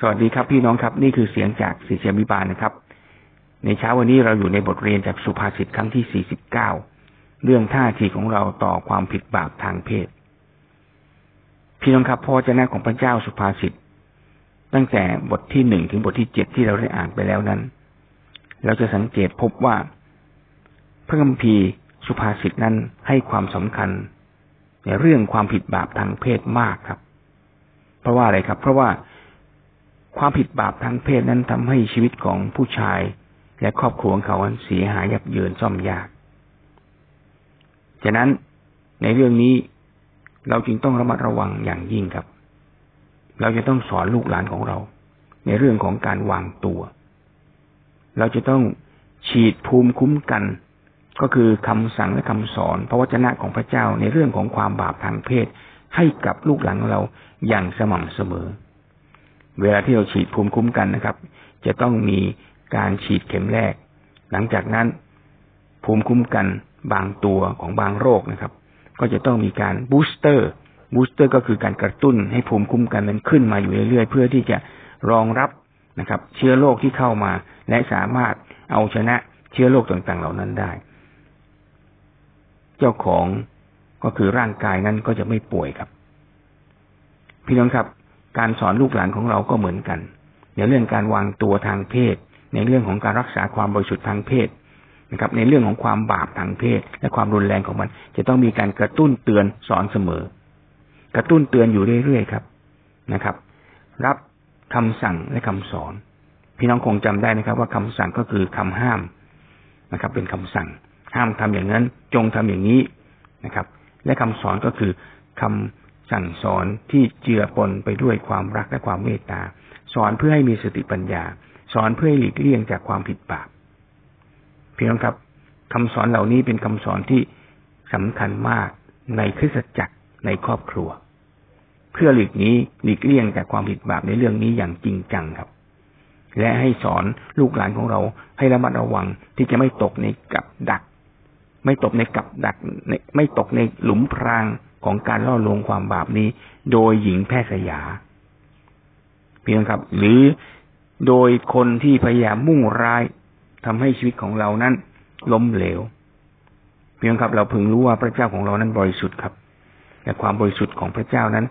สวัสดีครับพี่น้องครับ นี่คือเสียงจากศิษยาบิบาลนะครับ ในเช้าวันนี้เราอยู่ในบทเรียนจากสุภาษิตครั้งที่ 49 เรื่องท่าทีของเราต่อความผิดบาปทางเพศ พี่น้องครับพอจะน้าของพระเจ้าสุภาษิตตั้งแต่บทที่หนึ่งถึงบทที่เจ็ดที่เราได้อ่านไปแล้วนั้น เราจะสังเกตพบว่า พระคัมภีร์สุภาษิตนั้นให้ความสำคัญ ในเรื่องความผิดบาปทางเพศมากครับ เพราะว่าอะไรครับ เพราะว่า ความผิดบาปทางเพศนั้นทำให้ชีวิตของผู้ชาย และครอบครัวของเขาเสียหายยับเยินซ่อมยากฉะนั้นในเรื่องนี้เราจึงต้องระมัดระวังอย่างยิ่งครับ เราจะต้องสอนลูกหลานของเรา ในเรื่องของการวางตัว เราจะต้องฉีดภูมิคุ้มกัน ก็คือคำสั่งและคำสอนพระวจนะของพระเจ้าในเรื่องของความบาปทางเพศ ให้กับลูกหลานของเราอย่างสม่ำเสมอ เวลาที่เราฉีดภูมิคุ้มกันนะครับ จะต้องมีการฉีดเข็มแรก หลังจากนั้น ภูมิคุ้มกันบางตัวของบางโรคนะครับ ก็จะต้องมีการ booster booster ก็คือการกระตุ้นให้ภูมิคุ้มกันมันขึ้นมาอยู่เรื่อยๆ เพื่อที่จะรองรับนะครับ เชื้อโรคที่เข้ามา และสามารถเอาชนะเชื้อโรคต่างๆ เหล่านั้นได้ เจ้าของก็คือร่างกายนั้นก็จะไม่ป่วยครับ พี่น้องครับ การสอนลูกหลานของเราก็เหมือนกัน ในเรื่องการวางตัวทางเพศ ในเรื่องของการรักษาความบริสุทธิ์ทางเพศนะครับ ในเรื่องของความบาปทางเพศ และความรุนแรงของมัน จะต้องมีการกระตุ้นเตือนสอนเสมอ กระตุ้นเตือนอยู่เรื่อยๆครับนะครับ รับคำสั่งและคำสอน พี่น้องคงจำได้นะครับ ว่าคำสั่งก็คือคำห้ามนะครับ เป็นคำสั่ง ห้ามทำอย่างนั้น จงทำอย่างนี้นะครับ และคำสอนก็คือคำ สั่งสอนที่เจือปนไปด้วยความรักและความเมตตา สอนเพื่อให้มีสติปัญญา สอนเพื่อให้หลีกเลี่ยงจากความผิดบาปพี่น้องครับคำสอนเหล่านี้เป็นคำสอนที่สำคัญมากในคริสตจักรในครอบครัว เพื่อหลีกนี้หลีกเลี่ยงจากความผิดบาปในเรื่องนี้อย่างจริงจังครับ และให้สอนลูกหลานของเราให้ระมัดระวังที่จะไม่ตกในกับดัก ไม่ตกในกับดักไม่ตกในหลุมพราง ของการล่อลวงความบาปนี้ โดยหญิงแพทย์สยา เพียงครับ หรือโดยคนที่พยายามมุ่งร้ายทำให้ชีวิตของเรานั้น ล้มเหลว เพียงครับเราพึงรู้ว่าพระเจ้าของเรานั้นบริสุทธิ์ครับแต่ความบริสุทธิ์ของพระเจ้านั้น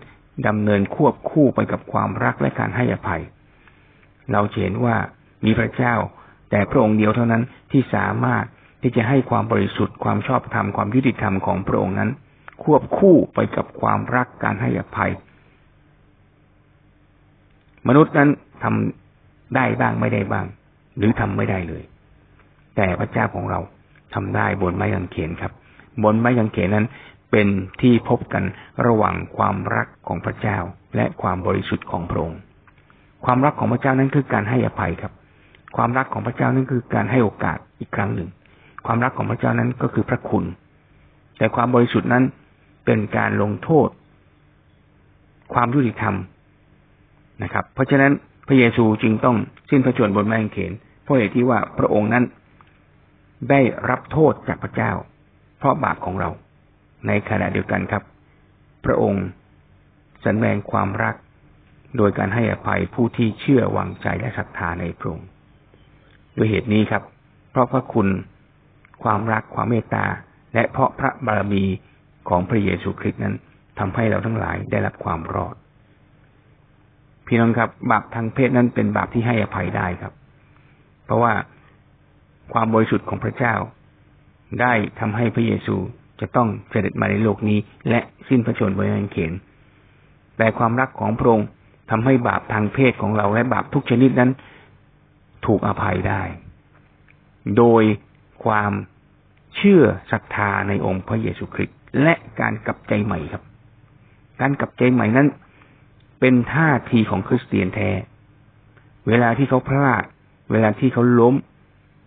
ดำเนินควบคู่ไปกับความรักและการให้อภัย เราเห็นว่ามีพระเจ้า แต่พระองค์เดียวเท่านั้นที่สามารถที่จะให้ความบริสุทธิ์ความชอบธรรมความยุติธรรมของพระองค์นั้น ควบคู่ไปกับความรักการให้อภัย มนุษย์นั้นทำได้บ้างไม่ได้บ้าง หรือทำไม่ได้เลย แต่พระเจ้าของเราทำได้บนไม้กางเขนครับ บนไม้กางเขนนั้นเป็นที่พบกันระหว่างความรักของพระเจ้าและความบริสุทธิ์ของพระองค์ ความรักของพระเจ้านั้นคือการให้อภัยครับ ความรักของพระเจ้านั้นคือการให้โอกาสอีกครั้งหนึ่ง ความรักของพระเจ้านั้นก็คือพระคุณ แต่ความบริสุทธิ์นั้น เป็นการลงโทษ ความยุติธรรมนะครับ เพราะฉะนั้นพระเยซูจึงต้องสิ้นพระชนบนไม้กางเขนเพราะเหตุที่ว่าพระองค์นั้นได้รับโทษจากพระเจ้า เพราะบาปของเรา ในขณะเดียวกันครับ พระองค์สันแดงความรัก โดยการให้อภัยผู้ที่เชื่อวางใจและศรัทธาในพระองค์ด้วยเหตุนี้ครับ เพราะพระคุณความรักความเมตตา และเพราะพระบารมี ของพระเยซูคริสต์นั้นทำให้เราทั้งหลายได้รับความรอด พี่น้องครับ บาปทางเพศนั้นเป็นบาปที่ให้อภัยได้ครับ เพราะว่าความบริสุทธิ์ของพระเจ้า ได้ทำให้พระเยซูจะต้องเสด็จมาในโลกนี้ และสิ้นพระชนม์บนไม้กเขนแต่ความรักของพระองค์ทำให้บาปทางเพศของเราและบาปทุกชนิดนั้น ถูกอภัยได้ โดยความ เชื่อศรัทธาในองค์พระเยซูคริสต์และการกลับใจใหม่ครับ การกลับใจใหม่นั้น เป็นท่าทีของคริสเตียนแท้ เวลาที่เขาพลาด เวลาที่เขาล้ม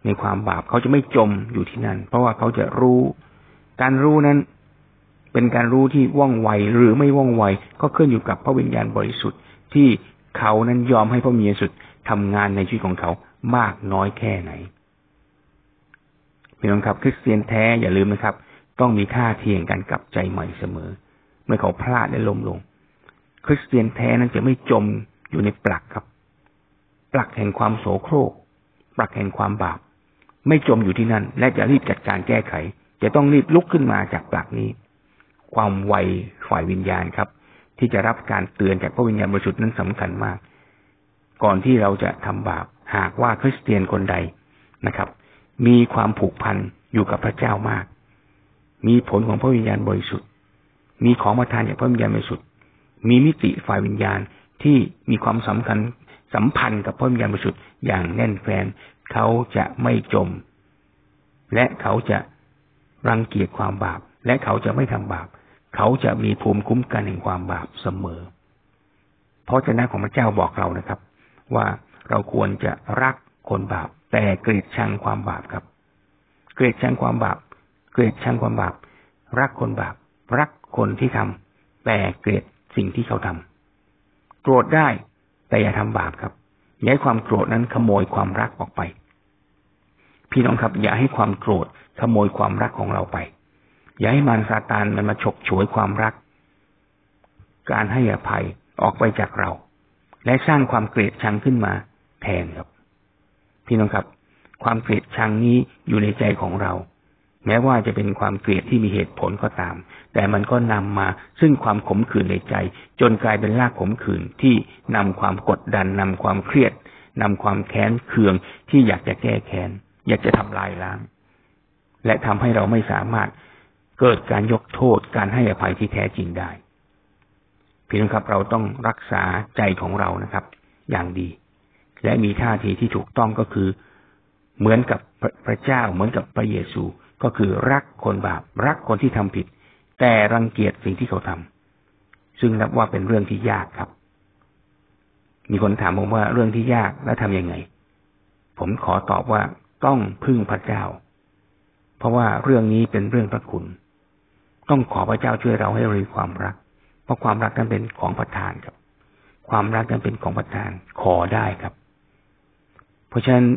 ในความบาปเขาจะไม่จมอยู่ที่นั่น เพราะว่าเขาจะรู้ การรู้นั้น เป็นการรู้ที่ว่องไวหรือไม่ว่องไว ก็ขึ้นอยู่กับพระวิญญาณบริสุทธิ์ที่เขานั้นยอมให้พระเมีสุดทำงานในชีวิตของเขามากน้อยแค่ไหน พี่น้องครับ คริสเตียนแท้อย่าลืมนะครับ ต้องมีท่าเทียงการกลับใจใหม่เสมอ เมื่อเขาพลาดและล้มลง คริสเตียนแท้นั้นจะไม่จมอยู่ในปลักครับ ปลักแห่งความโสโครก ปลักแห่งความบาป ไม่จมอยู่ที่นั่น และจะรีบจัดการแก้ไข จะต้องรีบลุกขึ้นมาจากปลักนี้ ความไวฝ่ายวิญญาณครับ ที่จะรับการเตือนจากพระวิญญาณบริสุทธิ์นั้นสำคัญมาก ก่อนที่เราจะทำบาปหากว่าคริสเตียนคนใดนะครับ มีความผูกพันอยู่กับพระเจ้ามาก มีผลของพระวิญญาณบริสุทธิ์ มีของประทานจากพระวิญญาณบริสุทธิ์ มีมิติฝ่ายวิญญาณที่มีความสำคัญสัมพันธ์กับพระวิญญาณบริสุทธิ์อย่างแน่นแฟนเขาจะไม่จม และเขาจะรังเกียจความบาป และเขาจะไม่ทำบาป เขาจะมีภูมิคุ้มกันแห่งความบาปเสมอ เพราะเจ้าของพระเจ้าบอกเรานะครับ ว่าเราควรจะรักคนบาป แต่เกลียดชังความบาปครับ เกลียดชังความบาป เกลียดชังความบาป รักคนบาป รักคนที่ทำแต่เกลียดสิ่งที่เขาทำโกรธได้ แต่อย่าทำบาปครับ อย่าให้ความโกรธนั้นขโมยความรักออกไป พี่น้องครับ อย่าให้ความโกรธขโมยความรักของเราไป อย่าให้มารซาตานมันมาฉกฉวยความรัก การให้อภัยออกไปจากเรา และสร้างความเกลียดชังขึ้นมาแทนครับ พี่น้องครับ ความเกลียดชังนี้อยู่ในใจของเรา แม้ว่าจะเป็นความเกลียดที่มีเหตุผลก็ตาม แต่มันก็นำมาซึ่งความขมขื่นในใจ จนกลายเป็นรากขมขื่นที่นำความกดดันนำความเครียดนำความแค้นเคืองที่อยากจะแก้แค้น อยากจะทำลายล้าง และทำให้เราไม่สามารถเกิดการยกโทษการให้อภัยที่แท้จริงได้พี่น้องครับเราต้องรักษาใจของเรานะครับ อย่างดี และมีท่าทีที่ถูกต้องก็คือ เหมือนกับพระเจ้าเหมือนกับพระเยซู ก็คือรักคนบาป รักคนที่ทำผิด แต่รังเกียจสิ่งที่เขาทำซึ่งนับว่าเป็นเรื่องที่ยากครับ มีคนถามผมว่าเรื่องที่ยากแล้วทํำยังไง ผมขอตอบว่าต้องพึ่งพระเจ้า เพราะว่าเรื่องนี้เป็นเรื่องพระคุณ ต้องขอพระเจ้าช่วยเราให้รีความรัก เพราะความรักนั้นเป็นของประทานครับ ความรักนั้นเป็นของประทาน ขอได้ครับ เพราะฉะนั้น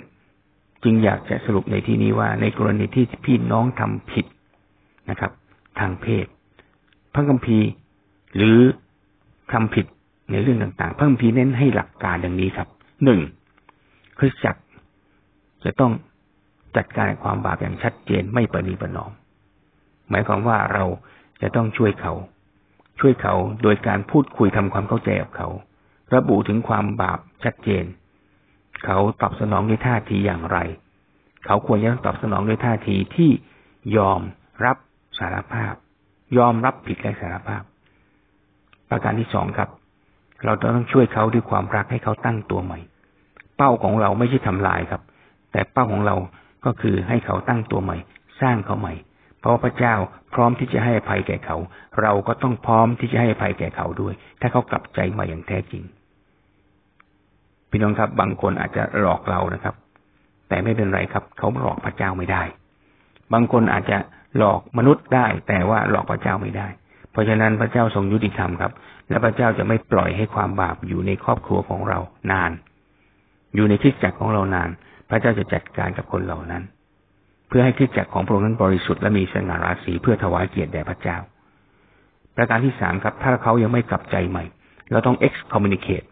จึงอยากจะสรุปในที่นี้ว่า ในกรณีที่พี่น้องทำผิดนะครับ ทางเพศ พระคัมภีร์หรือทำผิดในเรื่องต่างๆ พระคัมภีร์เน้นให้หลักการดังนี้ครับหนึ่งคริสจักรจะต้องจัดการความบาปอย่างชัดเจนไม่ประนีประนอม หมายความว่าเราจะต้องช่วยเขา ช่วยเขาโดยการพูดคุยทำความเข้าใจกับเขา ระบุถึงความบาปชัดเจน เขาตอบสนองด้วยท่าทีอย่างไร เขาควรจะตอบสนองด้วยท่าทีที่ยอมรับสารภาพ ยอมรับผิดและสารภาพ ประการที่สองครับ เราต้องช่วยเขาด้วยความรักให้เขาตั้งตัวใหม่ เป้าของเราไม่ใช่ทำลายครับ แต่เป้าของเราก็คือให้เขาตั้งตัวใหม่ สร้างเขาใหม่ เพราะพระเจ้าพร้อมที่จะให้อภัยแก่เขา เราก็ต้องพร้อมที่จะให้อภัยแก่เขาด้วย ถ้าเขากลับใจใหม่อย่างแท้จริง พี่น้องครับ บางคนอาจจะหลอกเรานะครับ แต่ไม่เป็นไรครับ เขาหลอกพระเจ้าไม่ได้ บางคนอาจจะหลอกมนุษย์ได้ แต่ว่าหลอกพระเจ้าไม่ได้ เพราะฉะนั้นพระเจ้าทรงยุติธรรมครับ และพระเจ้าจะไม่ปล่อยให้ความบาปอยู่ในครอบครัวของเรานาน อยู่ในคริสตจักรของเรานาน พระเจ้าจะจัดการกับคนเหล่านั้น เพื่อให้คริสตจักรของพระองค์นั้นบริสุทธิ์และมีสง่าราศีเพื่อถวายเกียรติแด่พระเจ้า ประการที่สามครับ ถ้าเขายังไม่กลับใจใหม่ เราต้อง excommunicate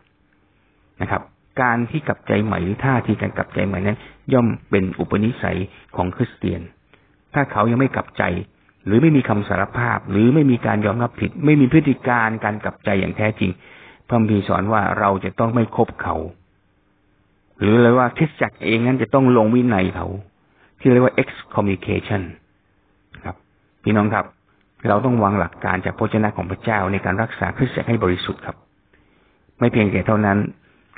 นะครับ การที่กลับใจใหม่หรือท่าทีการกลับใจใหม่นั้น ย่อมเป็นอุปนิสัยของคริสเตียน ถ้าเขายังไม่กลับใจ หรือไม่มีคำสารภาพ หรือไม่มีการยอมรับผิด ไม่มีพฤติการการกลับใจอย่างแท้จริงพระบีสอนว่าเราจะต้องไม่คบเขา หรือเลยว่าคริสจักรเองนั้นจะต้องลงวินัยเขา ที่เรียกว่า excommunication ครับ พี่น้องครับ เราต้องวางหลักการจากพระเจ้าของพระเจ้าในการรักษาคริสตจักรให้บริสุทธิ์ครับ ไม่เพียงแต่เท่านั้น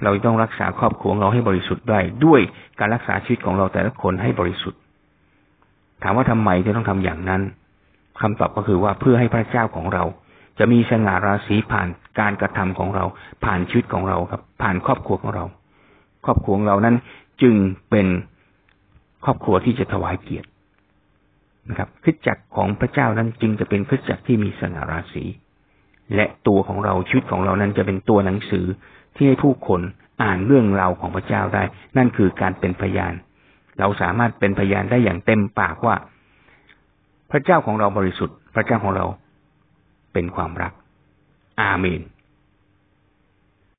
เราต้องรักษาครอบครัวเราให้บริสุทธิ์ได้ด้วยการรักษาชีวิตของเราแต่ละคนให้บริสุทธิ์ ถามว่าทำไมจะต้องทำอย่างนั้นคำตอบก็คือว่าเพื่อให้พระเจ้าของเรา จะมีสง่าราศีผ่านการกระทำของเรา ผ่านชีวิตของเราครับ ผ่านครอบครัวของเรา ครอบครัวของเรานั้นจึงเป็นครอบครัวที่จะถวายเกียรตินะครับคริสจักรของพระเจ้านั้นจึงจะเป็นคริสจักรที่มีสง่าราศี และตัวของเราชีวิตของเรานั้นจะเป็นตัวหนังสือที่ให้ผู้คนอ่านเรื่องราวของพระเจ้าได้ นั่นคือการเป็นพยาน เราสามารถเป็นพยานได้อย่างเต็มปากว่า พระเจ้าของเราบริสุทธิ์ พระเจ้าของเราเป็นความรัก อาเมน